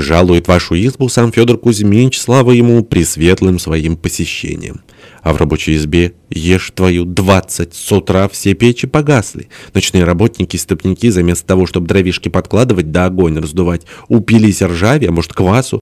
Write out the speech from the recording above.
Жалует вашу избу сам Федор Кузьмич, слава ему пресветлым своим посещением. А в рабочей избе ешь твою двадцать, с утра все печи погасли. Ночные работники и стопники, заместо того, чтобы дровишки подкладывать да огонь раздувать, упились ржаве, а может квасу,